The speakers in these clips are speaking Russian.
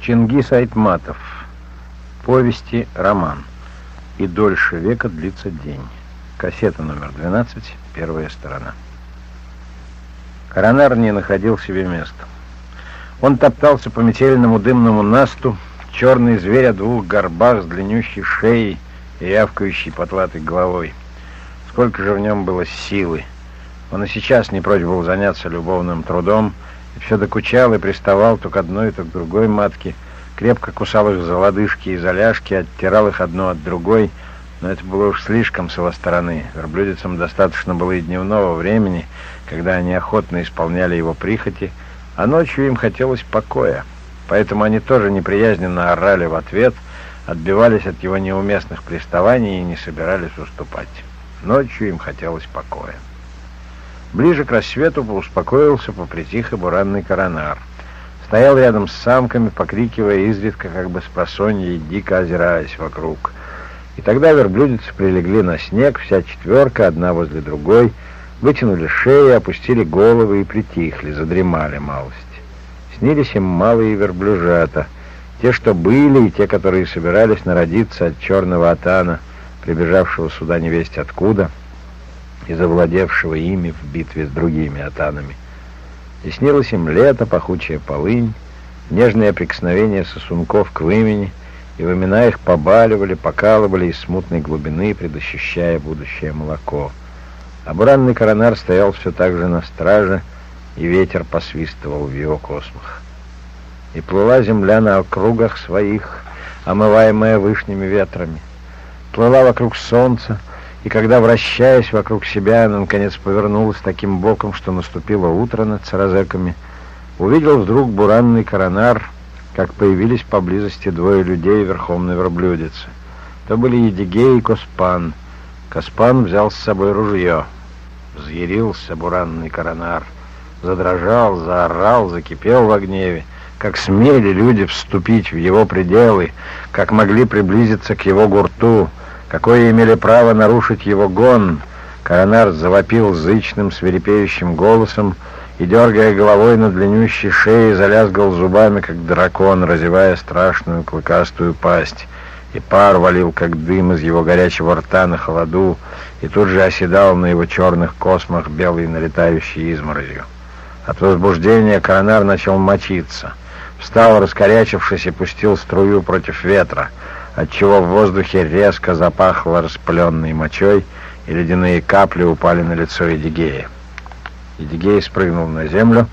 Чингис Айтматов. Повести, роман. И дольше века длится день. Кассета номер 12, первая сторона. Коронар не находил себе места. Он топтался по метельному дымному насту, черный зверь о двух горбах с длиннющей шеей и явкающей потлатой головой. Сколько же в нем было силы! Он и сейчас не прочь был заняться любовным трудом, все докучал и приставал то к одной, то к другой матке, крепко кусал их за лодыжки и за ляжки, оттирал их одну от другой, но это было уж слишком с его стороны. Верблюдицам достаточно было и дневного времени, когда они охотно исполняли его прихоти, а ночью им хотелось покоя. Поэтому они тоже неприязненно орали в ответ, отбивались от его неуместных приставаний и не собирались уступать. Ночью им хотелось покоя. Ближе к рассвету успокоился попритих и буранный коронар. Стоял рядом с самками, покрикивая изредка, как бы с просонья дико озираясь вокруг. И тогда верблюдицы прилегли на снег, вся четверка, одна возле другой, вытянули шеи, опустили головы и притихли, задремали малость. Снились им малые верблюжата, те, что были, и те, которые собирались народиться от черного атана, прибежавшего сюда невесть откуда — и завладевшего ими в битве с другими атанами. И снилось им лето, пахучая полынь, нежное прикосновение сосунков к вымени, и вымена их побаливали, покалывали из смутной глубины, предощущая будущее молоко. А буранный коронар стоял все так же на страже, и ветер посвистывал в его космах. И плыла земля на округах своих, омываемая вышними ветрами. Плыла вокруг солнца, и когда, вращаясь вокруг себя, она, наконец, повернулась таким боком, что наступило утро над саразеками, увидел вдруг буранный коронар, как появились поблизости двое людей верхом на верблюдице. То были Едигей и Коспан. Коспан взял с собой ружье. Взъярился буранный коронар. Задрожал, заорал, закипел в гневе. Как смели люди вступить в его пределы, как могли приблизиться к его гурту, какое имели право нарушить его гон, коронар завопил зычным свирепеющим голосом и, дергая головой на длиннющей шее, залязгал зубами, как дракон, разевая страшную клыкастую пасть. И пар валил, как дым из его горячего рта на холоду, и тут же оседал на его черных космах белый налетающий изморозью. От возбуждения коронар начал мочиться. Встал, раскорячившись, и пустил струю против ветра — отчего в воздухе резко запахло распыленной мочой, и ледяные капли упали на лицо Эдигея. Эдигей спрыгнул на землю,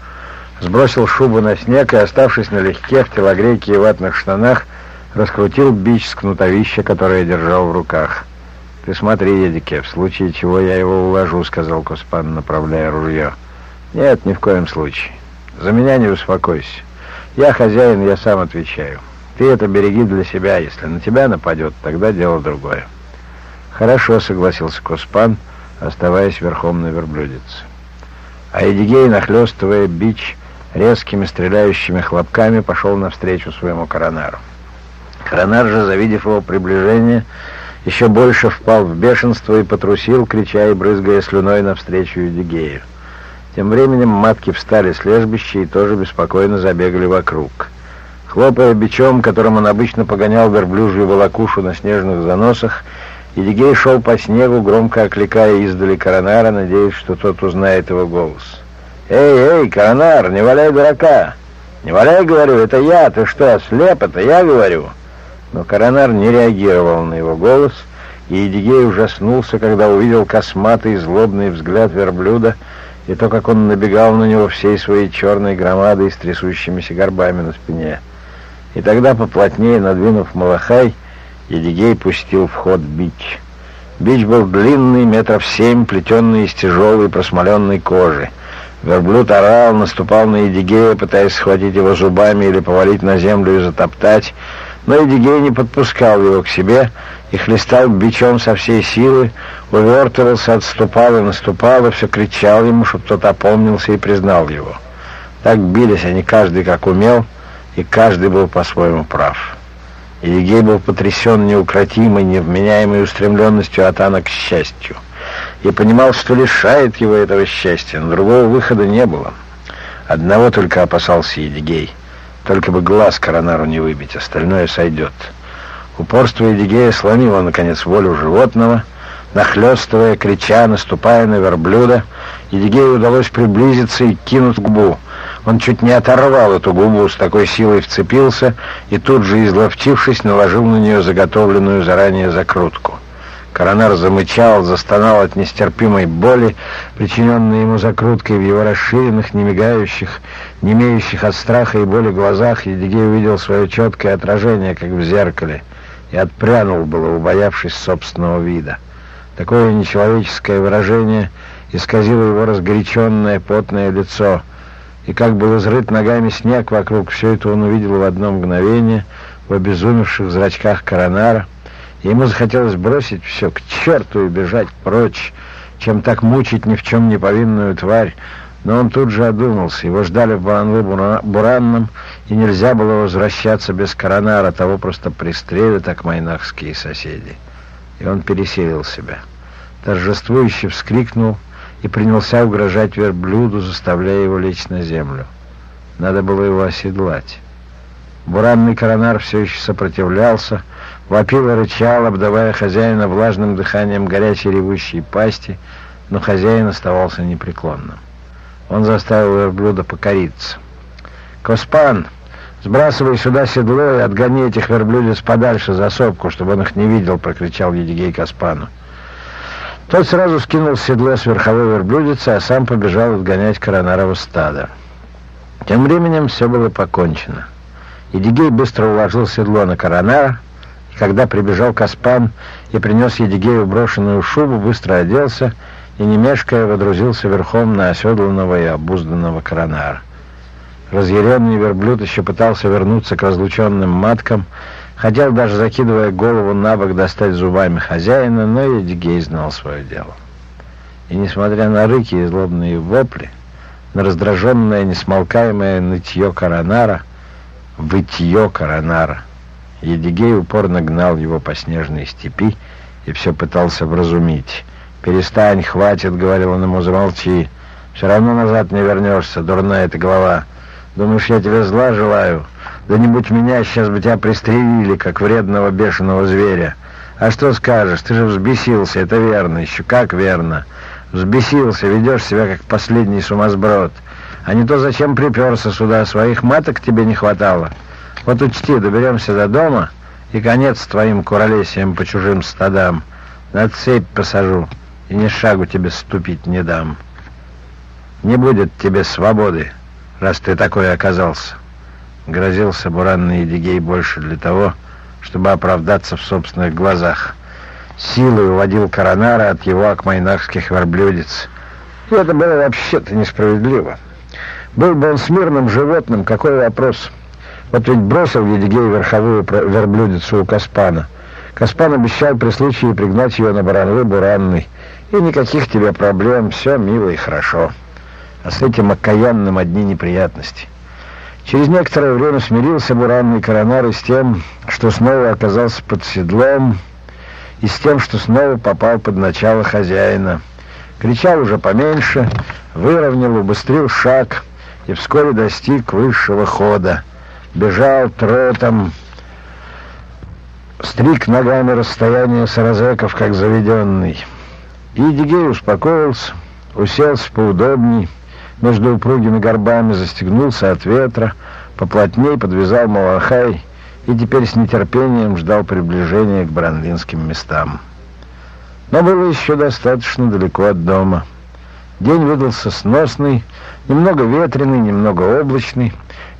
сбросил шубу на снег и, оставшись налегке в телогрейке и ватных штанах, раскрутил бич с кнутовища, которое держал в руках. «Ты смотри, Едике, в случае чего я его уложу», — сказал Коспан, направляя ружье. «Нет, ни в коем случае. За меня не успокойся. Я хозяин, я сам отвечаю». Ты это береги для себя. Если на тебя нападет, тогда дело другое. Хорошо, согласился Коспан, оставаясь верхом на верблюдице. А Эдигей, нахлестывая бич, резкими стреляющими хлопками пошел навстречу своему коронару. Коронар же, завидев его приближение, еще больше впал в бешенство и потрусил, крича и брызгая слюной навстречу Эдигею. Тем временем матки встали с лежбища и тоже беспокойно забегали вокруг. Хлопая бичом, которым он обычно погонял верблюжью волокушу на снежных заносах, Едигей шел по снегу, громко окликая издали Коронара, надеясь, что тот узнает его голос. «Эй, эй, Коронар, не валяй дурака!» «Не валяй, говорю, это я, ты что, слеп, это я говорю?» Но Коронар не реагировал на его голос, и Едигей ужаснулся, когда увидел косматый злобный взгляд верблюда и то, как он набегал на него всей своей черной громадой с трясущимися горбами на спине. И тогда, поплотнее надвинув малахай, Едигей пустил в ход бич. Бич был длинный, метров семь, плетенный из тяжелой просмоленной кожи. Верблюд орал, наступал на Едигея, пытаясь схватить его зубами или повалить на землю и затоптать, но Едигей не подпускал его к себе и хлестал бичом со всей силы, увертывался, отступал и наступал, и все кричал ему, чтобы тот опомнился и признал его. Так бились они каждый как умел, и каждый был по-своему прав. И был потрясен неукротимой, невменяемой устремленностью Атана к счастью. И понимал, что лишает его этого счастья, но другого выхода не было. Одного только опасался Едигей. Только бы глаз коронару не выбить, остальное сойдет. Упорство Эдигея сломило, наконец, волю животного. Нахлестывая, крича, наступая на верблюда, Едигею удалось приблизиться и кинуть губу. Он чуть не оторвал эту губу, с такой силой вцепился и тут же, изловчившись, наложил на нее заготовленную заранее закрутку. Коронар замычал, застонал от нестерпимой боли, причиненной ему закруткой в его расширенных, не мигающих, не имеющих от страха и боли глазах. Едигей увидел свое четкое отражение, как в зеркале, и отпрянул было, убоявшись собственного вида. Такое нечеловеческое выражение исказило его разгоряченное, потное лицо, и как был изрыт ногами снег вокруг, все это он увидел в одно мгновение в обезумевших зрачках коронара — Ему захотелось бросить все к черту и бежать прочь, чем так мучить ни в чем не повинную тварь. Но он тут же одумался. Его ждали в Баранвы-Буранном, и нельзя было возвращаться без коронара, того просто пристрелят акмайнахские соседи. И он пересилил себя. Торжествующе вскрикнул и принялся угрожать верблюду, заставляя его лечь на землю. Надо было его оседлать. Буранный коронар все еще сопротивлялся, Вопил и рычал, обдавая хозяина влажным дыханием горячей ревущей пасти, но хозяин оставался непреклонным. Он заставил верблюда покориться. «Коспан, сбрасывай сюда седло и отгони этих верблюдец подальше за сопку, чтобы он их не видел», — прокричал Едигей Каспану. Тот сразу скинул седло с верховой верблюдицы, а сам побежал отгонять коронарова стада. Тем временем все было покончено. Едигей быстро уложил седло на коронара, когда прибежал Каспан и принес Едигею брошенную шубу, быстро оделся и, не мешкая, водрузился верхом на оседланного и обузданного коронара. Разъяренный верблюд еще пытался вернуться к разлученным маткам, хотел даже, закидывая голову на бок, достать зубами хозяина, но Едигей знал свое дело. И, несмотря на рыки и злобные вопли, на раздраженное, несмолкаемое нытье коронара, вытье коронара — Едигей упорно гнал его по снежной степи и все пытался вразумить. «Перестань, хватит», — говорил он ему, — «замолчи. Все равно назад не вернешься, дурная эта голова. Думаешь, я тебе зла желаю? Да не будь меня, сейчас бы тебя пристрелили, как вредного бешеного зверя. А что скажешь? Ты же взбесился, это верно, еще как верно. Взбесился, ведешь себя как последний сумасброд. А не то зачем приперся сюда, своих маток тебе не хватало». Вот учти, доберемся до дома, и конец твоим куролесием по чужим стадам. На цепь посажу, и ни шагу тебе ступить не дам. Не будет тебе свободы, раз ты такой оказался. Грозился буранный Едигей больше для того, чтобы оправдаться в собственных глазах. Силой уводил Коронара от его акмайнахских верблюдец. И это было вообще-то несправедливо. Был бы он смирным животным, какой вопрос... Вот ведь бросил Едигей верховую верблюдицу у Каспана. Каспан обещал при случае пригнать ее на баранвы буранный. И никаких тебе проблем, все мило и хорошо. А с этим окаянным одни неприятности. Через некоторое время смирился буранный коронар и с тем, что снова оказался под седлом, и с тем, что снова попал под начало хозяина. Кричал уже поменьше, выровнял, убыстрил шаг и вскоре достиг высшего хода — бежал тротом, стриг ногами расстояние саразеков, как заведенный. И Дигей успокоился, уселся поудобней, между упругими горбами застегнулся от ветра, поплотней подвязал Малахай и теперь с нетерпением ждал приближения к бранлинским местам. Но было еще достаточно далеко от дома. День выдался сносный, немного ветреный, немного облачный,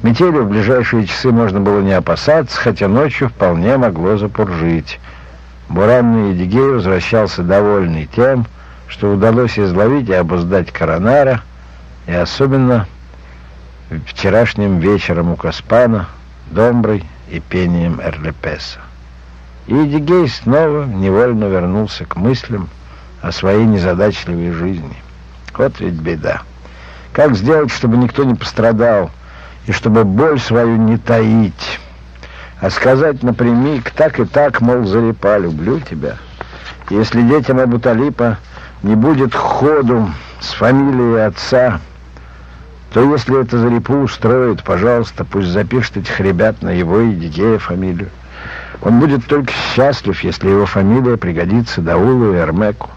Метели в ближайшие часы можно было не опасаться, хотя ночью вполне могло запуржить. Буранный Едигей возвращался довольный тем, что удалось изловить и обуздать коронара, и особенно вчерашним вечером у Каспана, домброй и пением Эрлепеса. И Едигей снова невольно вернулся к мыслям о своей незадачливой жизни. Вот ведь беда. Как сделать, чтобы никто не пострадал, и чтобы боль свою не таить, а сказать напрямик, так и так, мол, Зарипа, люблю тебя. Если детям Абуталипа не будет ходу с фамилией отца, то если это Зарипу устроит, пожалуйста, пусть запишет этих ребят на его и Дидея фамилию. Он будет только счастлив, если его фамилия пригодится Даулу и Эрмеку.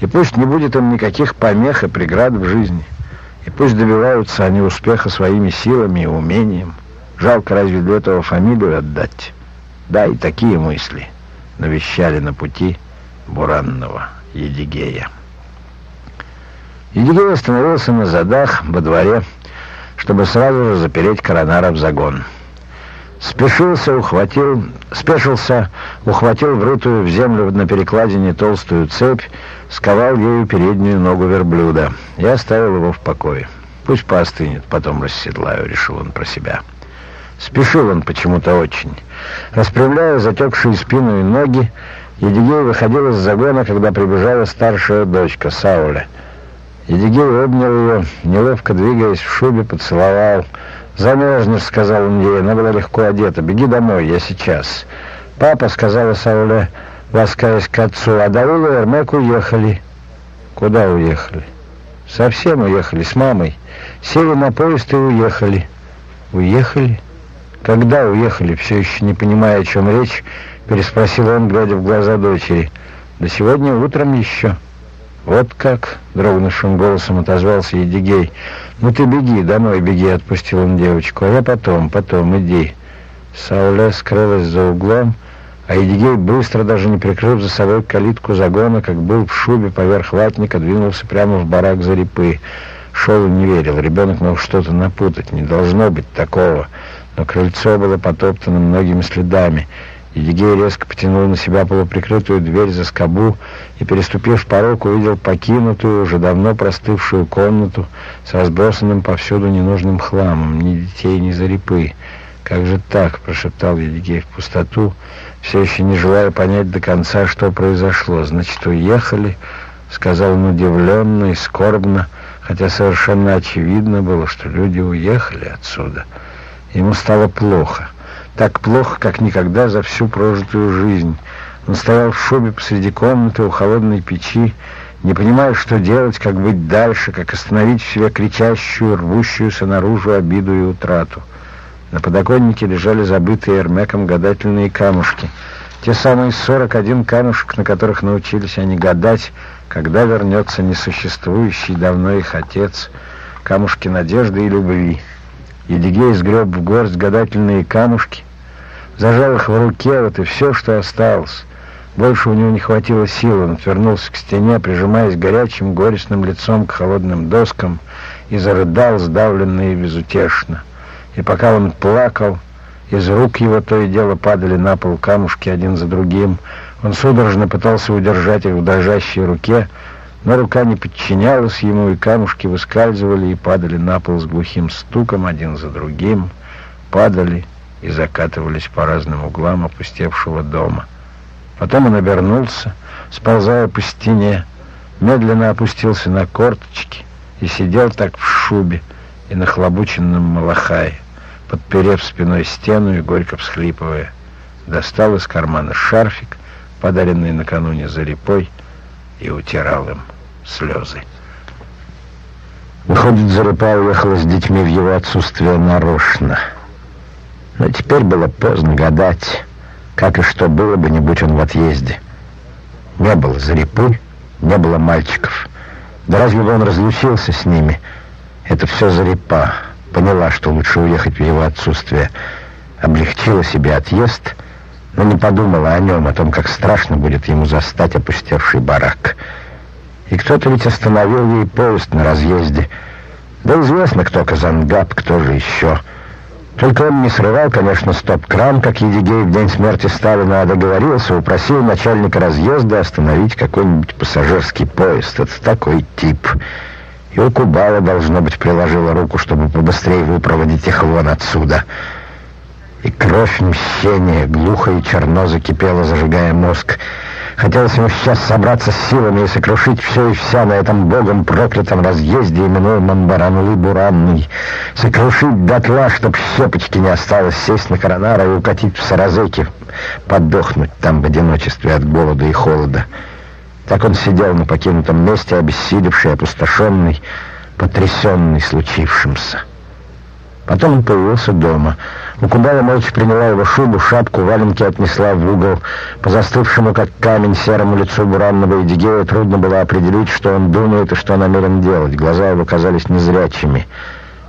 И пусть не будет им никаких помех и преград в жизни. И пусть добиваются они успеха своими силами и умением. Жалко разве для этого фамилию отдать? Да, и такие мысли навещали на пути буранного Едигея. Едигей остановился на задах во дворе, чтобы сразу же запереть коронара в загон. Спешился, ухватил, спешился, ухватил врытую в землю на перекладине толстую цепь, сковал ею переднюю ногу верблюда и оставил его в покое. Пусть поостынет, потом расседлаю, решил он про себя. Спешил он почему-то очень. Распрямляя затекшие спину и ноги, Едигей выходил из загона, когда прибежала старшая дочка Сауля. Едигей обнял ее, неловко двигаясь в шубе, поцеловал. «Замерзнешь», — сказал он ей, она была легко одета. «Беги домой, я сейчас». «Папа», — сказала Сауля, ласкаясь к отцу, «а Давул и Эрмек уехали». «Куда уехали?» «Совсем уехали, с мамой. Сели на поезд и уехали». «Уехали?» «Когда уехали?» Все еще не понимая, о чем речь, переспросил он, глядя в глаза дочери. «Да сегодня утром еще». «Вот как?» — дрогнувшим голосом отозвался Едигей. «Ну ты беги, домой беги», — отпустил он девочку. «А я потом, потом, иди». Сауле скрылась за углом, а Едигей, быстро, даже не прикрыв за собой калитку загона, как был в шубе поверх ватника, двинулся прямо в барак за репы. Шел и не верил. Ребенок мог что-то напутать. Не должно быть такого но крыльцо было потоптано многими следами. Едигей резко потянул на себя полуприкрытую дверь за скобу и, переступив порог, увидел покинутую, уже давно простывшую комнату с разбросанным повсюду ненужным хламом, ни детей, ни зарипы. «Как же так?» — прошептал Едигей в пустоту, все еще не желая понять до конца, что произошло. «Значит, уехали?» — сказал он удивленно и скорбно, хотя совершенно очевидно было, что люди уехали отсюда. Ему стало плохо. Так плохо, как никогда за всю прожитую жизнь. Он стоял в шубе посреди комнаты у холодной печи, не понимая, что делать, как быть дальше, как остановить в себе кричащую, рвущуюся наружу обиду и утрату. На подоконнике лежали забытые Эрмеком гадательные камушки. Те самые сорок один камушек, на которых научились они гадать, когда вернется несуществующий давно их отец, камушки надежды и любви. Едигей сгреб в горсть гадательные камушки, зажал их в руке, вот и все, что осталось. Больше у него не хватило сил, он отвернулся к стене, прижимаясь горячим, горестным лицом к холодным доскам, и зарыдал сдавленно и безутешно. И пока он плакал, из рук его то и дело падали на пол камушки один за другим. Он судорожно пытался удержать их в дрожащей руке, но рука не подчинялась ему, и камушки выскальзывали и падали на пол с глухим стуком один за другим, падали и закатывались по разным углам опустевшего дома. Потом он обернулся, сползая по стене, медленно опустился на корточки и сидел так в шубе и на хлобученном малахае, подперев спиной стену и горько всхлипывая. Достал из кармана шарфик, подаренный накануне за репой, и утирал им слезы. Выходит, Зарипа уехала с детьми в его отсутствие нарочно. Но теперь было поздно гадать, как и что было бы, не будь он в отъезде. Не было Зарипы, не было мальчиков. Да разве бы он разлучился с ними? Это все Зарипа. Поняла, что лучше уехать в его отсутствие. Облегчила себе отъезд, но не подумала о нем, о том, как страшно будет ему застать опустевший барак. И кто-то ведь остановил ей поезд на разъезде. Да известно, кто Казангаб, кто же еще. Только он не срывал, конечно, стоп-кран, как Едигей в день смерти Сталина, а договорился, упросил начальника разъезда остановить какой-нибудь пассажирский поезд. Это такой тип. И у Кубала, должно быть, приложила руку, чтобы побыстрее выпроводить их вон отсюда. И кровь мщения глухо и черно закипела, зажигая мозг. Хотелось ему сейчас собраться с силами и сокрушить все и вся на этом богом проклятом разъезде, именуемом Баранлы-Буранный. Сокрушить дотла, чтоб щепочки не осталось, сесть на коронара и укатить в Саразеки, подохнуть там в одиночестве от голода и холода. Так он сидел на покинутом месте, обессилевший, опустошенный, потрясенный случившимся. Потом он появился дома. Укубала молча приняла его шубу, шапку, валенки отнесла в угол. По застывшему, как камень, серому лицу буранного Эдигея трудно было определить, что он думает и что намерен делать. Глаза его казались незрячими.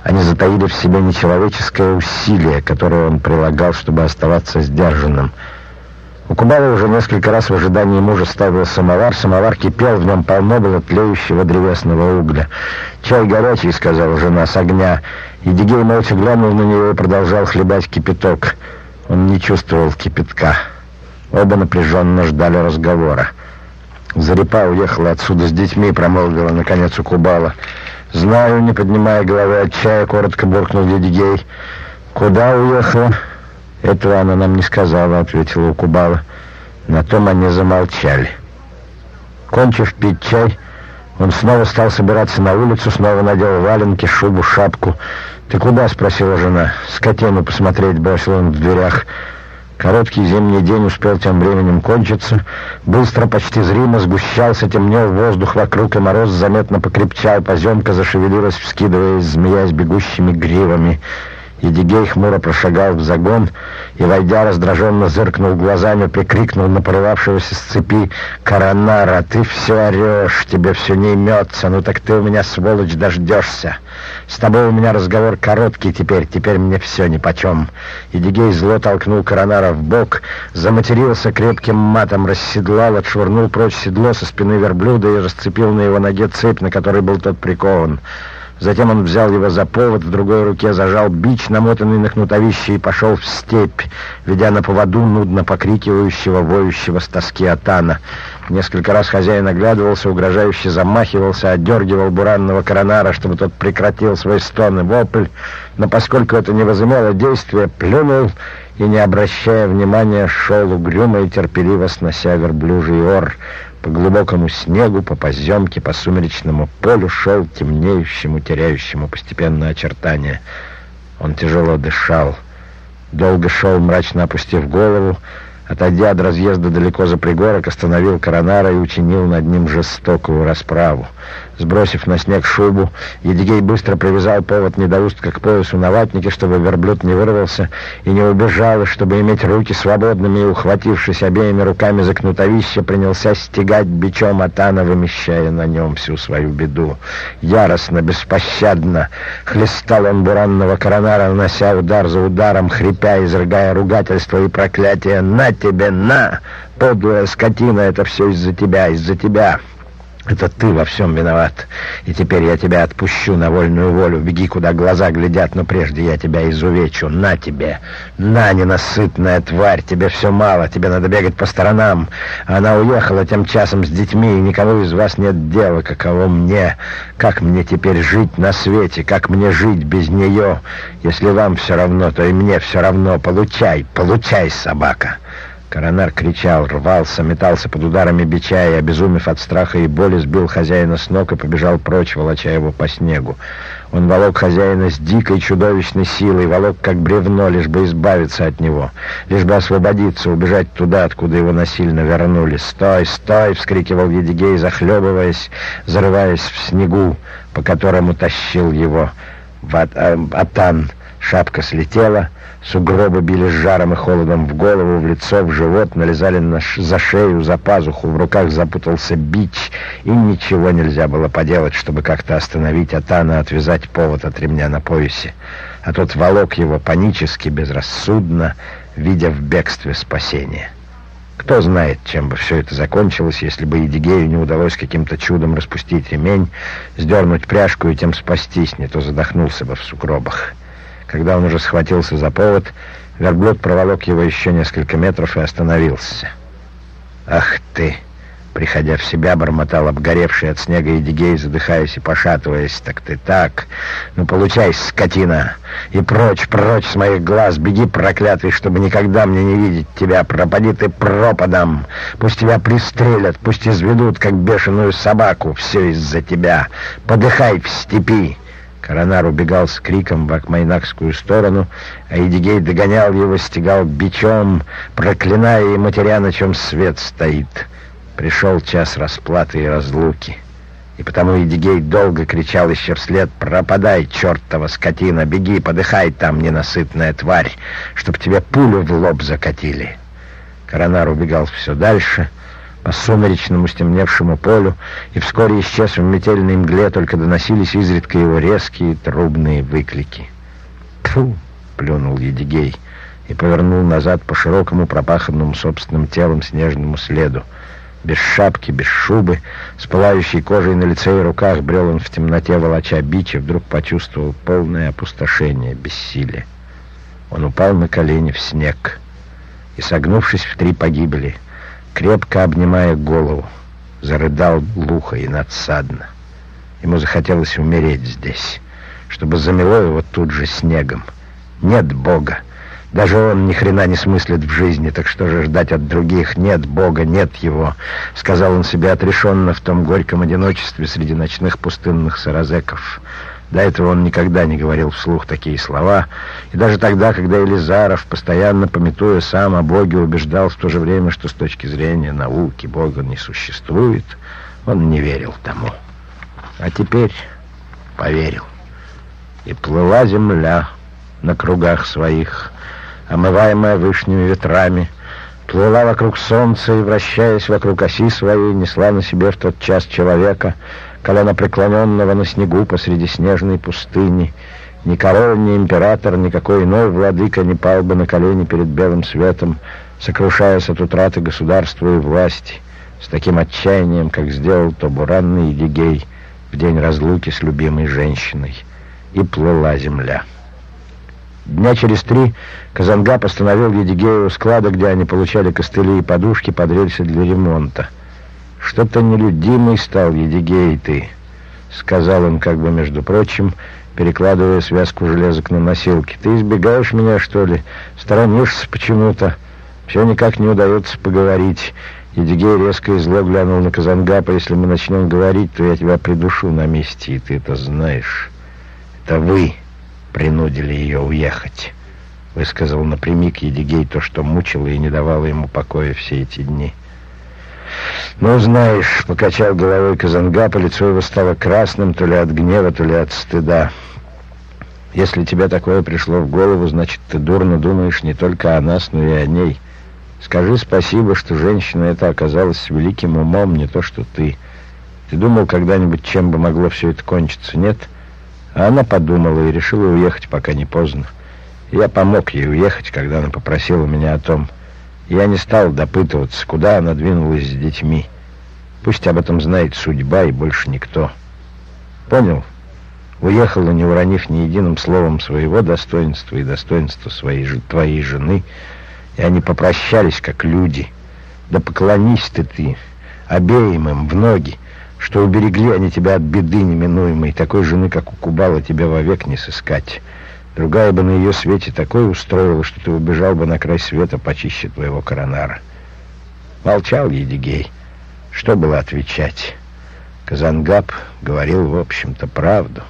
Они затаили в себе нечеловеческое усилие, которое он прилагал, чтобы оставаться сдержанным. У Кубала уже несколько раз в ожидании мужа ставил самовар. Самовар кипел, в нем полно было тлеющего древесного угля. «Чай горячий», — сказала жена, — «с огня». И Дигей молча глянул на нее и продолжал хлебать кипяток. Он не чувствовал кипятка. Оба напряженно ждали разговора. Зарипа уехала отсюда с детьми, промолвила, наконец, у Кубала. «Знаю», — не поднимая головы от чая, коротко буркнул Едигей. «Куда уехала?» «Этого она нам не сказала», — ответила Укубала. На том они замолчали. Кончив пить чай, он снова стал собираться на улицу, снова надел валенки, шубу, шапку. «Ты куда?» — спросила жена. «Скотину посмотреть», — бросил он в дверях. Короткий зимний день успел тем временем кончиться. Быстро, почти зримо сгущался, темнел воздух вокруг, и мороз заметно покрепчал. Поземка зашевелилась, вскидываясь, змеясь бегущими гривами. Едигей хмуро прошагал в загон и, войдя, раздраженно зыркнул глазами, прикрикнул на порывавшегося с цепи «Коронара, ты все орешь, тебе все не имется, ну так ты у меня, сволочь, дождешься. С тобой у меня разговор короткий теперь, теперь мне все нипочем». Едигей зло толкнул Коронара в бок, заматерился крепким матом, расседлал, отшвырнул прочь седло со спины верблюда и расцепил на его ноге цепь, на которой был тот прикован. Затем он взял его за повод, в другой руке зажал бич, намотанный на кнутовище, и пошел в степь, ведя на поводу нудно покрикивающего, воющего с тоски Атана. Несколько раз хозяин оглядывался, угрожающе замахивался, отдергивал буранного коронара, чтобы тот прекратил свой стон и вопль, но поскольку это не возымело действия, плюнул и, не обращая внимания, шел угрюмо и терпеливо снося верблюжий ор — по глубокому снегу, по поземке, по сумеречному полю шел темнеющему, теряющему постепенно очертания. Он тяжело дышал. Долго шел, мрачно опустив голову, Отойдя от разъезда далеко за пригорок, остановил коронара и учинил над ним жестокую расправу. Сбросив на снег шубу, Едигей быстро привязал повод недоустка к поясу на ватнике, чтобы верблюд не вырвался и не убежал, и чтобы иметь руки свободными, и, ухватившись обеими руками за кнутовище, принялся стегать бичом Атана, вымещая на нем всю свою беду. Яростно, беспощадно хлестал он буранного коронара, нанося удар за ударом, хрипя, изрыгая ругательства и проклятия. «На тебе, на! Подлая скотина, это все из-за тебя, из-за тебя!» Это ты во всем виноват. И теперь я тебя отпущу на вольную волю. Беги, куда глаза глядят, но прежде я тебя изувечу. На тебе! На, ненасытная тварь! Тебе все мало, тебе надо бегать по сторонам. Она уехала тем часом с детьми, и никого из вас нет дела, каково мне. Как мне теперь жить на свете? Как мне жить без нее? Если вам все равно, то и мне все равно. Получай, получай, собака!» Коронар кричал, рвался, метался под ударами бича и, обезумев от страха и боли, сбил хозяина с ног и побежал прочь, волоча его по снегу. Он волок хозяина с дикой чудовищной силой, волок как бревно, лишь бы избавиться от него, лишь бы освободиться, убежать туда, откуда его насильно вернули. «Стой, стой!» — вскрикивал Едигей, захлебываясь, зарываясь в снегу, по которому тащил его Ват э, Атан. Шапка слетела, сугробы били с жаром и холодом в голову, в лицо, в живот, налезали на ш... за шею, за пазуху, в руках запутался бич, и ничего нельзя было поделать, чтобы как-то остановить Атана, отвязать повод от ремня на поясе. А тот волок его панически, безрассудно, видя в бегстве спасение. Кто знает, чем бы все это закончилось, если бы Едигею не удалось каким-то чудом распустить ремень, сдернуть пряжку и тем спастись, не то задохнулся бы в сугробах. Когда он уже схватился за повод, верблюд проволок его еще несколько метров и остановился. «Ах ты!» Приходя в себя, бормотал обгоревший от снега Эдигей, задыхаясь и пошатываясь. «Так ты так! Ну, получай, скотина! И прочь, прочь с моих глаз! Беги, проклятый, чтобы никогда мне не видеть тебя! Пропади ты пропадом! Пусть тебя пристрелят, пусть изведут, как бешеную собаку! Все из-за тебя! Подыхай в степи!» Коронар убегал с криком в Акмайнакскую сторону, а Эдигей догонял его, стегал бичом, проклиная и матеря, на чем свет стоит. Пришел час расплаты и разлуки. И потому Едигей долго кричал еще вслед «Пропадай, чертова скотина! Беги, подыхай там, ненасытная тварь, чтоб тебе пулю в лоб закатили!» Коронар убегал все дальше, по сумеречному стемневшему полю, и вскоре исчез в метельной мгле, только доносились изредка его резкие трубные выклики. «Тьфу!» — плюнул Едигей и повернул назад по широкому пропаханному собственным телом снежному следу — без шапки, без шубы, с пылающей кожей на лице и руках брел он в темноте волоча бич и вдруг почувствовал полное опустошение, бессилие. Он упал на колени в снег и, согнувшись в три погибели, крепко обнимая голову, зарыдал глухо и надсадно. Ему захотелось умереть здесь, чтобы замело его тут же снегом. Нет Бога, даже он ни хрена не смыслит в жизни, так что же ждать от других? Нет Бога, нет Его, — сказал он себе отрешенно в том горьком одиночестве среди ночных пустынных саразеков. До этого он никогда не говорил вслух такие слова, и даже тогда, когда Елизаров, постоянно пометуя сам о Боге, убеждал в то же время, что с точки зрения науки Бога не существует, он не верил тому. А теперь поверил. И плыла земля на кругах своих, омываемая вышними ветрами, плыла вокруг солнца и, вращаясь вокруг оси своей, несла на себе в тот час человека, колено преклоненного на снегу посреди снежной пустыни. Ни король, ни император, никакой иной владыка не пал бы на колени перед белым светом, сокрушаясь от утраты государства и власти, с таким отчаянием, как сделал то буранный Едигей в день разлуки с любимой женщиной. И плыла земля. Дня через три Казанга постановил Едигею склада, где они получали костыли и подушки под рельсы для ремонта. «Что-то нелюдимый стал Едигей ты», — сказал он как бы между прочим, перекладывая связку железок на носилки. «Ты избегаешь меня, что ли? Сторонишься почему-то. Все никак не удается поговорить». Едигей резко и зло глянул на Казангапа. «Если мы начнем говорить, то я тебя придушу на месте, и ты это знаешь. Это вы» принудили ее уехать. Высказал напрямик Едигей то, что мучило и не давало ему покоя все эти дни. «Ну, знаешь», — покачал головой Казангапа, лицо его стало красным то ли от гнева, то ли от стыда. «Если тебе такое пришло в голову, значит, ты дурно думаешь не только о нас, но и о ней. Скажи спасибо, что женщина эта оказалась великим умом, не то что ты. Ты думал когда-нибудь, чем бы могло все это кончиться, нет?» А она подумала и решила уехать, пока не поздно. Я помог ей уехать, когда она попросила меня о том. Я не стал допытываться, куда она двинулась с детьми. Пусть об этом знает судьба и больше никто. Понял? Уехала, не уронив ни единым словом своего достоинства и достоинства своей, твоей жены, и они попрощались, как люди. Да поклонись ты ты обеим им в ноги, что уберегли они тебя от беды неминуемой, такой жены, как у Кубала, тебя вовек не сыскать. Другая бы на ее свете такое устроила, что ты убежал бы на край света почище твоего коронара. Молчал Едигей. Что было отвечать? Казангаб говорил, в общем-то, правду.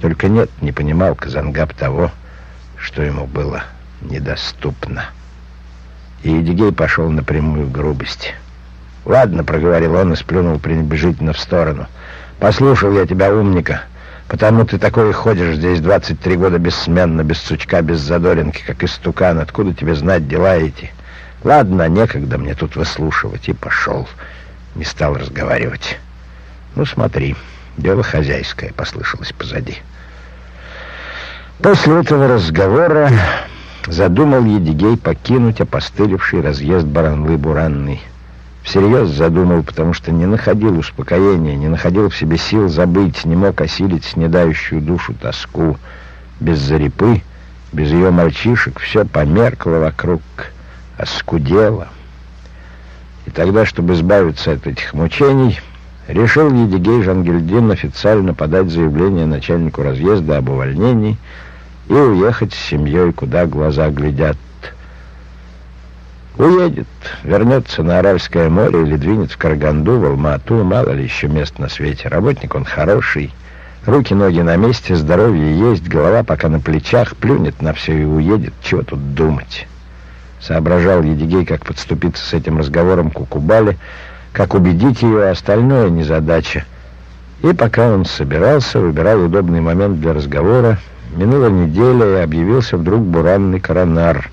Только нет, не понимал Казангаб того, что ему было недоступно. И Едигей пошел напрямую грубость. «Ладно», — проговорил он и сплюнул пренебрежительно в сторону. «Послушал я тебя, умника, потому ты такой ходишь здесь двадцать три года бессменно, без сучка, без задоринки, как истукан. Откуда тебе знать дела эти? Ладно, некогда мне тут выслушивать». И пошел. Не стал разговаривать. «Ну, смотри, дело хозяйское», — послышалось позади. После этого разговора задумал Едигей покинуть опостылевший разъезд Баранлы-Буранный всерьез задумал, потому что не находил успокоения, не находил в себе сил забыть, не мог осилить снедающую душу тоску. Без зарипы, без ее мальчишек все померкло вокруг, оскудело. И тогда, чтобы избавиться от этих мучений, решил Едигей Жангельдин официально подать заявление начальнику разъезда об увольнении и уехать с семьей, куда глаза глядят. Уедет, вернется на Аральское море или двинет в Караганду, в Алмату, мало ли еще мест на свете. Работник он хороший, руки-ноги на месте, здоровье есть, голова пока на плечах, плюнет на все и уедет. Чего тут думать? Соображал Едигей, как подступиться с этим разговором к Укубале, как убедить ее, остальное не задача. И пока он собирался, выбирал удобный момент для разговора, минула неделя, и объявился вдруг буранный коронар,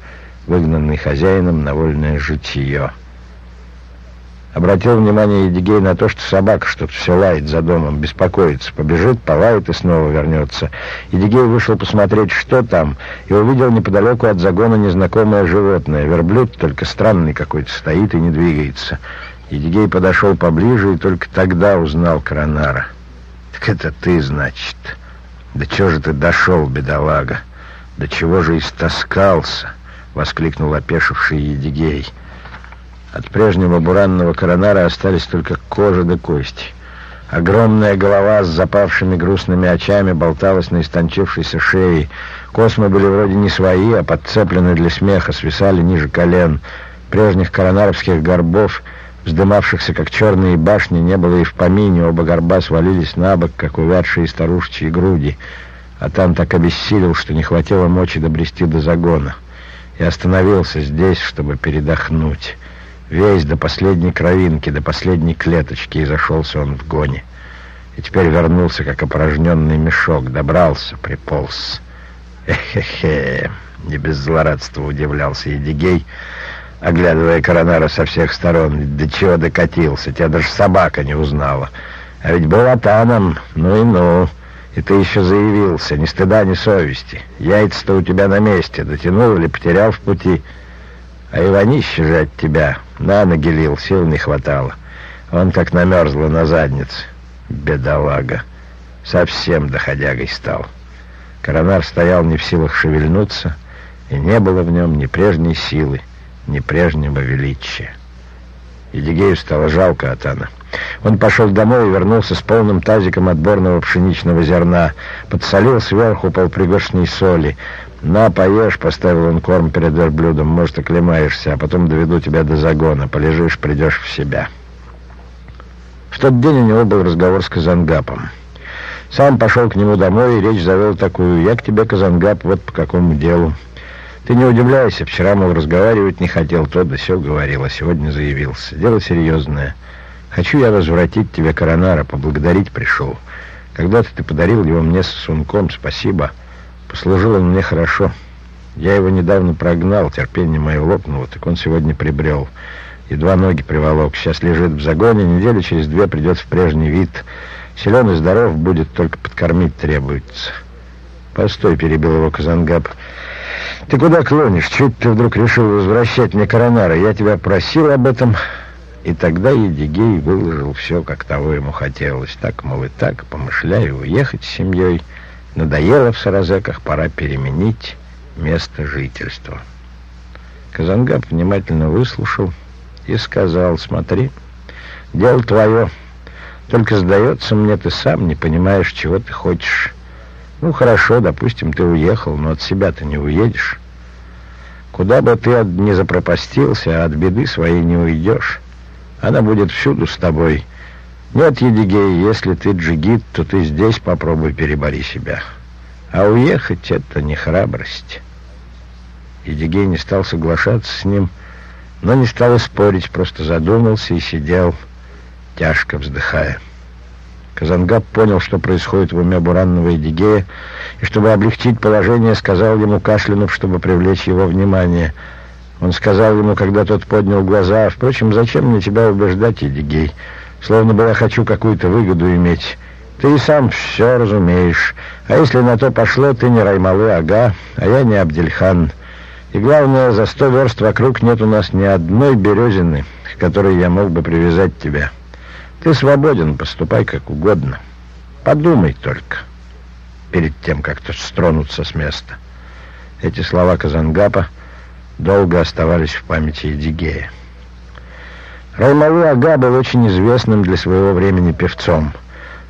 выгнанный хозяином на вольное житье. Обратил внимание Едигей на то, что собака что-то все лает за домом, беспокоится, побежит, полает и снова вернется. Едигей вышел посмотреть, что там, и увидел неподалеку от загона незнакомое животное. Верблюд только странный какой-то стоит и не двигается. Едигей подошел поближе и только тогда узнал Коронара. «Так это ты, значит? Да чего же ты дошел, бедолага? Да чего же истаскался?» — воскликнул опешивший Едигей. От прежнего буранного коронара остались только кожа да кости. Огромная голова с запавшими грустными очами болталась на истончившейся шее. Космы были вроде не свои, а подцеплены для смеха, свисали ниже колен. Прежних коронаровских горбов, вздымавшихся как черные башни, не было и в помине. Оба горба свалились на бок, как увядшие старушечьи груди. А там так обессилел, что не хватило мочи добрести до загона. И остановился здесь, чтобы передохнуть. Весь до последней кровинки, до последней клеточки, и зашелся он в гоне. И теперь вернулся, как опорожненный мешок, добрался, приполз. Эхе-хе, не без злорадства удивлялся Едигей, оглядывая коронара со всех сторон. До чего докатился, тебя даже собака не узнала. А ведь был атаном, ну и ну. И ты еще заявился, ни стыда, ни совести. Яйца-то у тебя на месте, дотянул или потерял в пути. А Иванище же от тебя на ноги лил, сил не хватало. Он как намерзло на заднице. Бедолага. Совсем доходягой стал. Коронар стоял не в силах шевельнуться, и не было в нем ни прежней силы, ни прежнего величия. Едигею стало жалко Атана. Он пошел домой и вернулся с полным тазиком отборного пшеничного зерна. Подсолил сверху полпригоршней соли. «На, поешь», — поставил он корм перед верблюдом, «может, оклемаешься, а потом доведу тебя до загона. Полежишь, придешь в себя». В тот день у него был разговор с Казангапом. Сам пошел к нему домой, и речь завел такую. «Я к тебе, Казангап, вот по какому делу». «Ты не удивляйся, вчера, мол, разговаривать не хотел, то да все говорил, а сегодня заявился. Дело серьезное. Хочу я возвратить тебе Коронара, поблагодарить пришел. Когда-то ты подарил его мне с сунком, спасибо». Послужил он мне хорошо. Я его недавно прогнал, терпение мое лопнуло, так он сегодня прибрел. Едва ноги приволок. Сейчас лежит в загоне, неделю через две придет в прежний вид. Силен и здоров будет, только подкормить требуется. Постой, перебил его Казангаб. Ты куда клонишь? Чуть ты вдруг решил возвращать мне коронара? Я тебя просил об этом. И тогда Едигей выложил все, как того ему хотелось. Так, мол, и так, помышляю уехать с семьей. Надоело в Саразеках, пора переменить место жительства. Казангаб внимательно выслушал и сказал, смотри, дело твое, только сдается мне, ты сам не понимаешь, чего ты хочешь. Ну, хорошо, допустим, ты уехал, но от себя ты не уедешь. Куда бы ты не запропастился, а от беды своей не уйдешь. Она будет всюду с тобой, нет, Едигей, если ты джигит, то ты здесь попробуй перебори себя. А уехать — это не храбрость. Едигей не стал соглашаться с ним, но не стал спорить, просто задумался и сидел, тяжко вздыхая. Казангаб понял, что происходит в уме Буранного Едигея, и чтобы облегчить положение, сказал ему, кашлянув, чтобы привлечь его внимание. Он сказал ему, когда тот поднял глаза, «Впрочем, зачем мне тебя убеждать, Едигей?» словно бы я хочу какую-то выгоду иметь. Ты и сам все разумеешь. А если на то пошло, ты не Раймалы Ага, а я не Абдельхан. И главное, за сто верст вокруг нет у нас ни одной березины, к которой я мог бы привязать тебя. Ты свободен, поступай как угодно. Подумай только, перед тем, как стронуться с места. Эти слова Казангапа долго оставались в памяти Эдигея. Раймалы Ага был очень известным для своего времени певцом.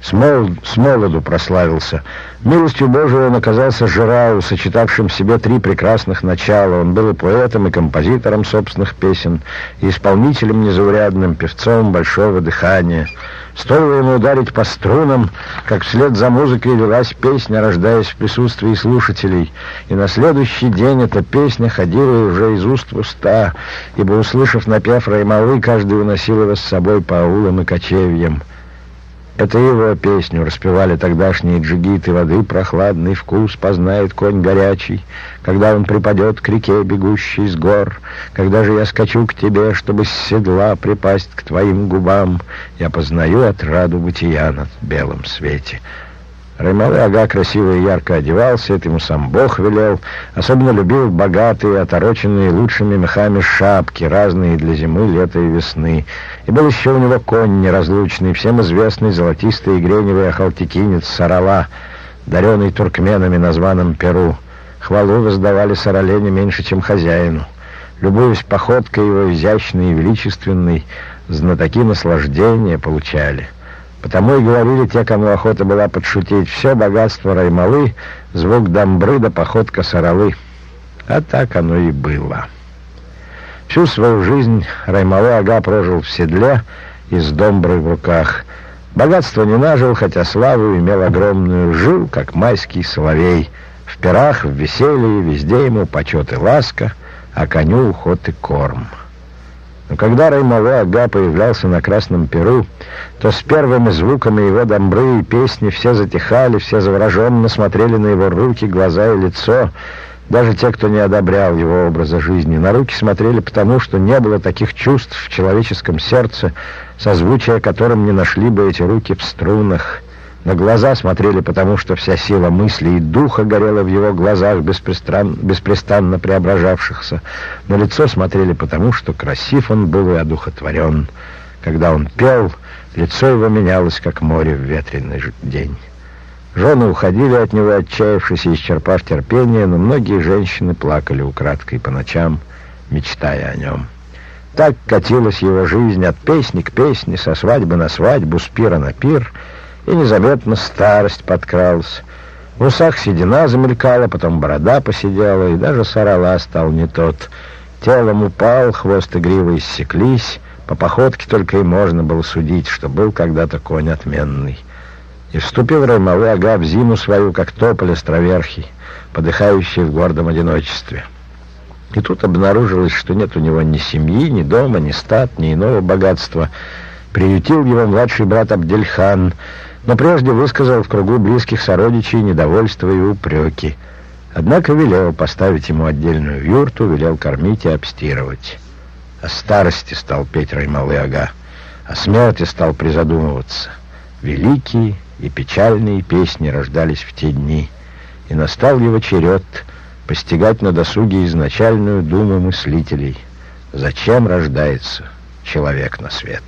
С, мол... с молоду прославился. Милостью Божией он оказался Жирау, сочетавшим в себе три прекрасных начала. Он был и поэтом, и композитором собственных песен, и исполнителем незаурядным, певцом большого дыхания. Стоило ему ударить по струнам, как вслед за музыкой велась песня, рождаясь в присутствии слушателей. И на следующий день эта песня ходила уже из уст в уста, ибо, услышав напев Раймалы, каждый уносил его с собой по аулам и кочевьям. Это его песню распевали тогдашние джигиты воды, прохладный вкус познает конь горячий, когда он припадет к реке, бегущей с гор. Когда же я скачу к тебе, чтобы с седла припасть к твоим губам, я познаю отраду бытия на белом свете». Раймалы Ага красиво и ярко одевался, это ему сам Бог велел. Особенно любил богатые, отороченные лучшими мехами шапки, разные для зимы, лета и весны. И был еще у него конь неразлучный, всем известный золотистый и греневый охалтикинец Сарала, даренный туркменами на званом Перу. Хвалу воздавали Сарале не меньше, чем хозяину. Любуясь походкой его изящной и величественной, знатоки наслаждения получали. Потому и говорили те, кому охота была подшутить, все богатство Раймалы, звук дамбры да походка саралы. А так оно и было. Всю свою жизнь Раймалы Ага прожил в седле и с домброй в руках. Богатство не нажил, хотя славу имел огромную, жил, как майский соловей. В пирах, в веселье, везде ему почет и ласка, а коню уход и корм. Но когда Раймалы Ага появлялся на Красном Перу, то с первыми звуками его домбры и песни все затихали, все завороженно смотрели на его руки, глаза и лицо. Даже те, кто не одобрял его образа жизни, на руки смотрели потому, что не было таких чувств в человеческом сердце, созвучия которым не нашли бы эти руки в струнах. На глаза смотрели, потому что вся сила мысли и духа горела в его глазах, беспрестанно, беспрестанно преображавшихся. На лицо смотрели, потому что красив он был и одухотворен. Когда он пел, лицо его менялось, как море в ветреный день. Жены уходили от него, отчаявшись и исчерпав терпение, но многие женщины плакали украдкой по ночам, мечтая о нем. Так катилась его жизнь от песни к песне, со свадьбы на свадьбу, с пира на пир — и незаметно старость подкралась. В усах седина замелькала, потом борода посидела, и даже сорала стал не тот. Телом упал, хвост и грива иссеклись, по походке только и можно было судить, что был когда-то конь отменный. И вступил Раймалы Ага в зиму свою, как тополь островерхий, подыхающий в гордом одиночестве. И тут обнаружилось, что нет у него ни семьи, ни дома, ни стат, ни иного богатства. Приютил его младший брат Абдельхан — но прежде высказал в кругу близких сородичей недовольство и упреки. Однако велел поставить ему отдельную юрту, велел кормить и обстирывать. О старости стал петь Раймалы Ага, о смерти стал призадумываться. Великие и печальные песни рождались в те дни, и настал его черед постигать на досуге изначальную думу мыслителей. Зачем рождается человек на свет?»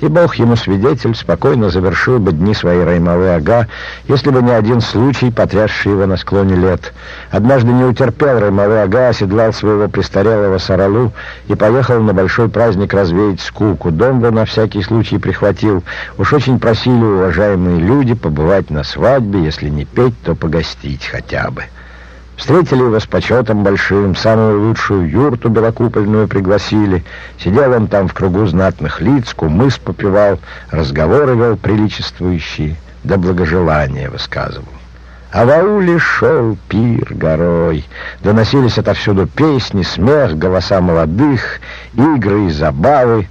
И Бог ему свидетель, спокойно завершил бы дни своей Раймалы Ага, если бы не один случай, потрясший его на склоне лет. Однажды не утерпел Раймалы Ага, оседлал своего престарелого Саралу и поехал на большой праздник развеять скуку. Домбу на всякий случай прихватил. Уж очень просили уважаемые люди побывать на свадьбе, если не петь, то погостить хотя бы. Встретили его с почетом большим, самую лучшую юрту белокупольную пригласили. Сидел он там в кругу знатных лиц, кумыс попивал, разговоры вел приличествующие, да благожелания высказывал. А в ауле шел пир горой. Доносились отовсюду песни, смех, голоса молодых, игры и забавы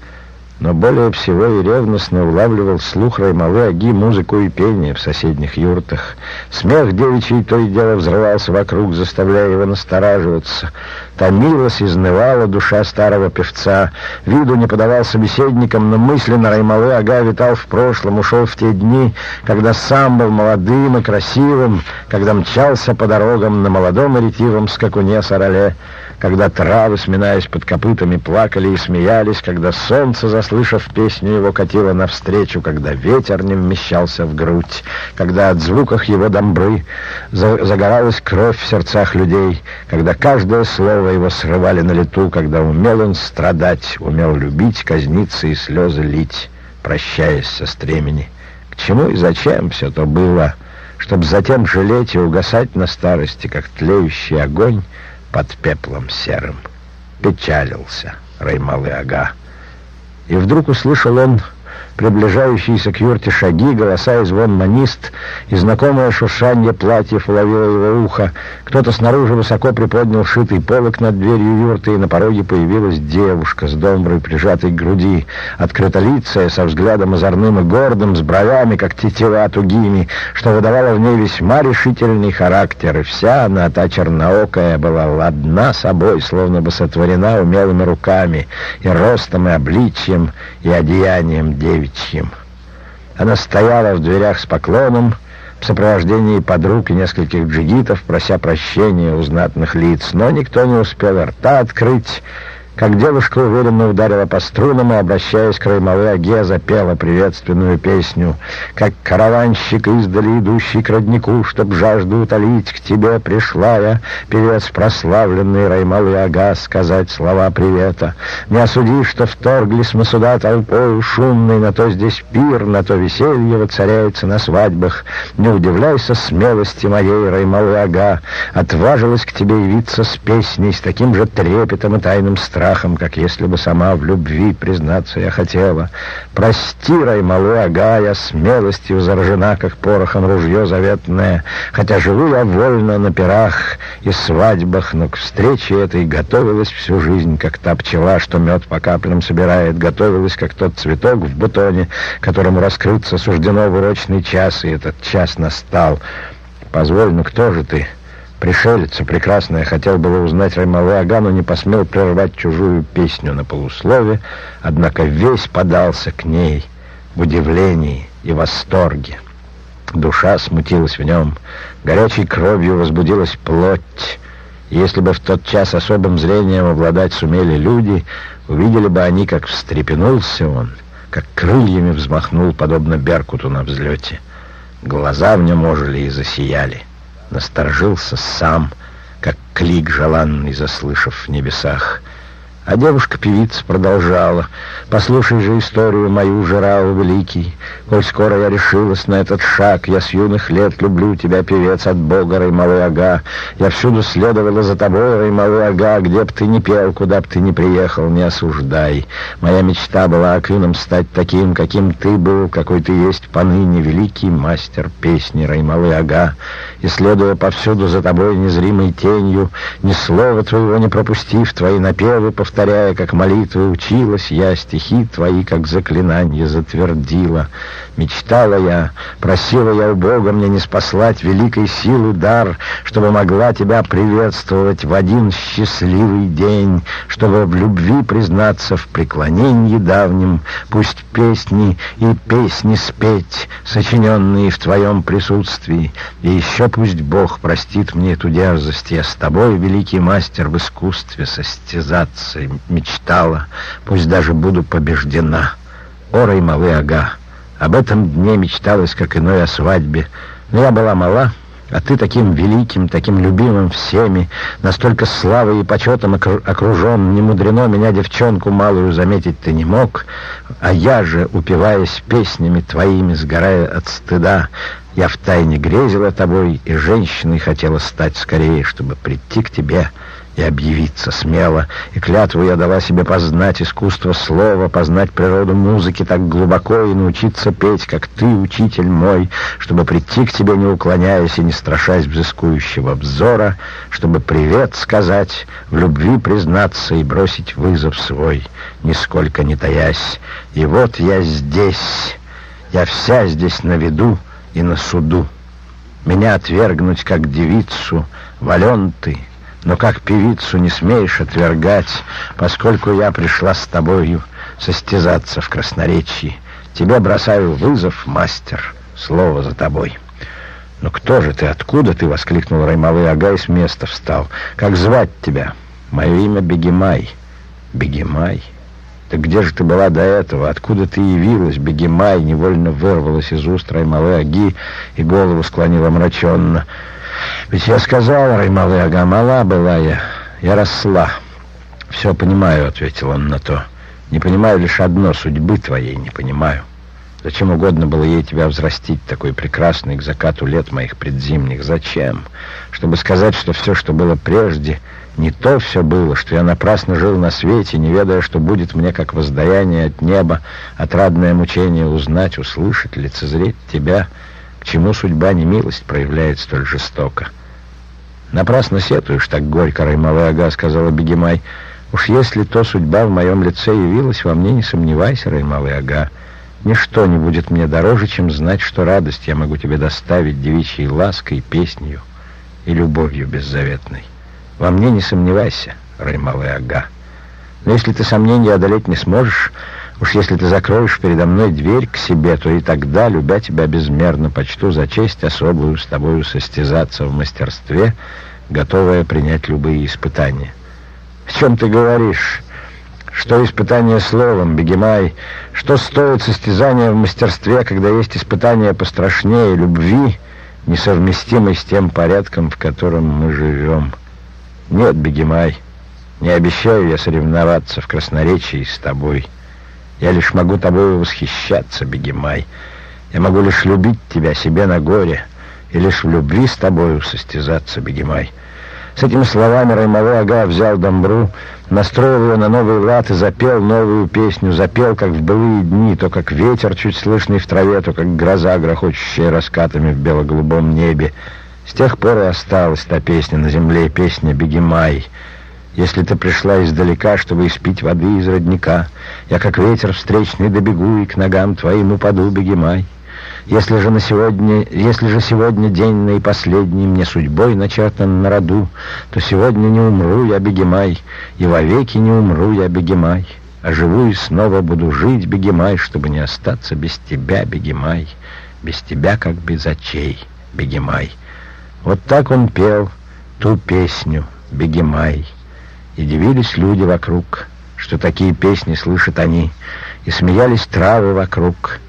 но более всего и ревностно улавливал слух Раймалы Аги музыку и пение в соседних юртах. Смех девичий то и дело взрывался вокруг, заставляя его настораживаться. Томилась, изнывала душа старого певца. Виду не подавал собеседникам, но мысленно Раймалы Ага витал в прошлом, ушел в те дни, когда сам был молодым и красивым, когда мчался по дорогам на молодом и ретивом скакуне Сарале когда травы, сминаясь под копытами, плакали и смеялись, когда солнце, заслышав песню его, катило навстречу, когда ветер не вмещался в грудь, когда от звуках его домбры загоралась кровь в сердцах людей, когда каждое слово его срывали на лету, когда умел он страдать, умел любить, казниться и слезы лить, прощаясь со стремени. К чему и зачем все то было, чтобы затем жалеть и угасать на старости, как тлеющий огонь, под пеплом серым. Печалился Раймалы Ага. И вдруг услышал он приближающиеся к юрте шаги, голоса и звон манист, и знакомое шуршание платьев уловило его ухо. Кто-то снаружи высоко приподнял шитый полок над дверью юрты, и на пороге появилась девушка с домброй, прижатой к груди, открытолицая, со взглядом озорным и гордым, с бровями, как тетива тугими, что выдавало в ней весьма решительный характер, и вся она, та черноокая, была ладна собой, словно бы сотворена умелыми руками, и ростом, и обличьем, и одеянием девичьим. Она стояла в дверях с поклоном, в сопровождении подруг и нескольких джигитов, прося прощения у знатных лиц, но никто не успел рта открыть, как девушка уверенно ударила по струнам и, обращаясь к Раймалы Аге, запела приветственную песню. Как караванщик издали, идущий к роднику, чтоб жажду утолить, к тебе пришла я, певец прославленный Раймалы Ага, сказать слова привета. Не осуди, что вторглись мы сюда толпою шумной, на то здесь пир, на то веселье воцаряется на свадьбах. Не удивляйся смелости моей, Раймалы Ага, отважилась к тебе явиться с песней, с таким же трепетом и тайным страхом, страхом, как если бы сама в любви признаться я хотела. Прости, Раймалу Ага, я смелостью заражена, как порохом ружье заветное, хотя живу я вольно на пирах и свадьбах, но к встрече этой готовилась всю жизнь, как та пчела, что мед по каплям собирает, готовилась, как тот цветок в бутоне, которому раскрыться суждено в урочный час, и этот час настал. Позволь, ну кто же ты?» Пришелец, прекрасная, хотел было узнать Раймалы Ага, но не посмел прервать чужую песню на полуслове, однако весь подался к ней в удивлении и восторге. Душа смутилась в нем, горячей кровью возбудилась плоть. Если бы в тот час особым зрением обладать сумели люди, увидели бы они, как встрепенулся он, как крыльями взмахнул, подобно Беркуту на взлете. Глаза в нем ожили и засияли насторожился сам, как клик желанный, заслышав в небесах — а девушка-певица продолжала. «Послушай же историю мою, Жирау Великий. Коль скоро я решилась на этот шаг, я с юных лет люблю тебя, певец от Бога, Раймалы Ага. Я всюду следовала за тобой, Раймалы Ага, где б ты ни пел, куда б ты ни приехал, не осуждай. Моя мечта была Акином стать таким, каким ты был, какой ты есть поныне, великий мастер песни Раймалы Ага. И следуя повсюду за тобой незримой тенью, ни слова твоего не пропустив, твои напевы повторяя, повторяя, как молитвы училась я, стихи твои, как заклинание, затвердила. Мечтала я, просила я у Бога мне не спаслать великой силы дар, чтобы могла тебя приветствовать в один счастливый день, чтобы в любви признаться в преклонении давнем, пусть песни и песни спеть, сочиненные в твоем присутствии, и еще пусть Бог простит мне эту дерзость, я с тобой, великий мастер в искусстве, состязаться мечтала, пусть даже буду побеждена. Ора и малы ага. Об этом дне мечталось, как иной о свадьбе. Но я была мала, а ты таким великим, таким любимым всеми, настолько славой и почетом окружен, не мудрено меня, девчонку малую, заметить ты не мог, а я же, упиваясь песнями твоими, сгорая от стыда, я втайне грезила тобой, и женщиной хотела стать скорее, чтобы прийти к тебе» и объявиться смело, и клятву я дала себе познать искусство слова, познать природу музыки так глубоко и научиться петь, как ты, учитель мой, чтобы прийти к тебе, не уклоняясь и не страшась взыскующего взора, чтобы привет сказать, в любви признаться и бросить вызов свой, нисколько не таясь. И вот я здесь, я вся здесь на виду и на суду. Меня отвергнуть, как девицу, вален ты, но как певицу не смеешь отвергать, поскольку я пришла с тобою состязаться в красноречии. Тебе бросаю вызов, мастер, слово за тобой». «Ну кто же ты? Откуда ты?» — воскликнул Раймалы Ага и с места встал. «Как звать тебя?» «Мое имя Бегемай». «Бегемай? Так где же ты была до этого? Откуда ты явилась?» Бегемай невольно вырвалась из уст Раймалы Аги и голову склонила мраченно. Ведь я сказал, Раймалы Ага, мала была я, я росла. «Все понимаю», — ответил он на то. «Не понимаю лишь одно, судьбы твоей не понимаю. Зачем угодно было ей тебя взрастить, такой прекрасный к закату лет моих предзимних? Зачем? Чтобы сказать, что все, что было прежде, Не то все было, что я напрасно жил на свете, не ведая, что будет мне как воздаяние от неба, отрадное мучение узнать, услышать, лицезреть тебя, к чему судьба не милость проявляет столь жестоко. «Напрасно сетуешь так горько, Раймалый Ага», — сказала Бегемай. «Уж если то судьба в моем лице явилась, во мне не сомневайся, Раймалый Ага. Ничто не будет мне дороже, чем знать, что радость я могу тебе доставить девичьей лаской, песнью и любовью беззаветной». Во мне не сомневайся, Раймалы Ага. Но если ты сомнения одолеть не сможешь, уж если ты закроешь передо мной дверь к себе, то и тогда, любя тебя безмерно, почту за честь особую с тобою состязаться в мастерстве, готовая принять любые испытания. О чем ты говоришь? Что испытание словом, Бегемай? Что стоит состязание в мастерстве, когда есть испытание пострашнее любви, несовместимой с тем порядком, в котором мы живем?» Нет, Бегемай, не обещаю я соревноваться в красноречии с тобой. Я лишь могу тобой восхищаться, Бегемай. Я могу лишь любить тебя себе на горе, и лишь в любви с тобою состязаться, Бегемай. С этими словами Раймалы Ага взял домбру, настроил ее на новый лад и запел новую песню. Запел, как в былые дни, то как ветер, чуть слышный в траве, то как гроза, грохочущая раскатами в бело-голубом небе. С тех пор и осталась та песня на земле, песня «Бегемай». Если ты пришла издалека, чтобы испить воды из родника, я, как ветер встречный, добегу и к ногам твоим упаду, бегемай. Если же на сегодня, если же сегодня день наипоследний мне судьбой начертан на роду, то сегодня не умру я, бегемай, и вовеки не умру я, бегемай. А живу и снова буду жить, бегемай, чтобы не остаться без тебя, бегемай, без тебя, как без очей, бегемай. Вот так он пел ту песню «Бегемай». И дивились люди вокруг, что такие песни слышат они, и смеялись травы вокруг.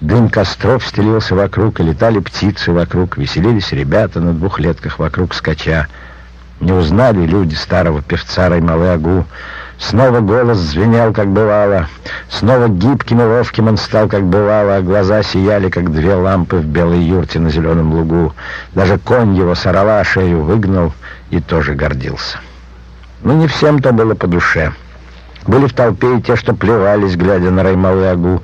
Дым костров стелился вокруг, и летали птицы вокруг, веселились ребята на двухлетках вокруг скача. Не узнали люди старого певца Раймалы Агу, Снова голос звенел, как бывало. Снова гибким и ловким он стал, как бывало, а глаза сияли, как две лампы в белой юрте на зеленом лугу. Даже конь его сорова шею выгнал и тоже гордился. Но не всем то было по душе. Были в толпе и те, что плевались, глядя на Раймалы-Агу.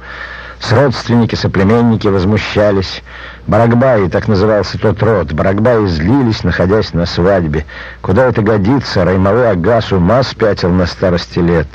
С родственники, соплеменники возмущались. Барагбаи, так назывался тот род, барагбаи злились, находясь на свадьбе. Куда это годится? Раймалы Ага с ума спятил на старости лет.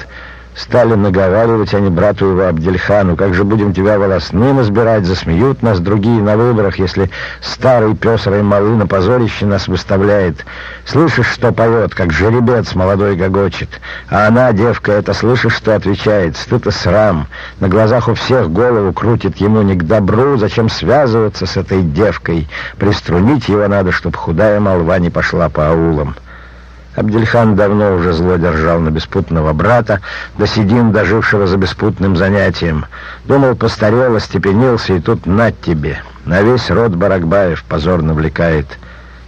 Стали наговаривать они брату его Абдельхану, как же будем тебя волосным избирать, засмеют нас другие на выборах, если старый пес Раймалы на позорище нас выставляет. Слышишь, что поет, как жеребец молодой гогочет, а она, девка, это слышишь, что отвечает, стыд и срам, на глазах у всех голову крутит ему не к добру, зачем связываться с этой девкой, приструнить его надо, чтоб худая молва не пошла по аулам». Абдельхан давно уже зло держал на беспутного брата, Досидин, дожившего за беспутным занятием. Думал, постарел, остепенился, и тут над тебе. На весь род Баракбаев позор навлекает.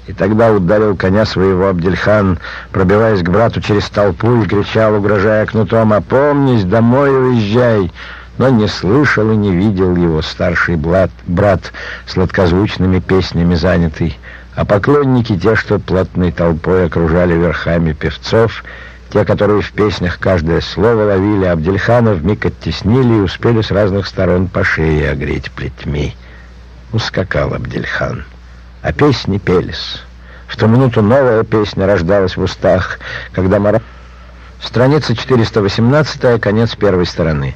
И тогда ударил коня своего Абдельхан, пробиваясь к брату через толпу, и кричал, угрожая кнутом, «Опомнись, домой уезжай!» но не слышал и не видел его старший брат, брат сладкозвучными песнями занятый а поклонники те, что плотной толпой окружали верхами певцов, те, которые в песнях каждое слово ловили, Абдельхана вмиг оттеснили и успели с разных сторон по шее огреть плетьми. Ускакал Абдельхан, а песни пелись. В ту минуту новая песня рождалась в устах, когда Мара... Страница 418, конец первой стороны.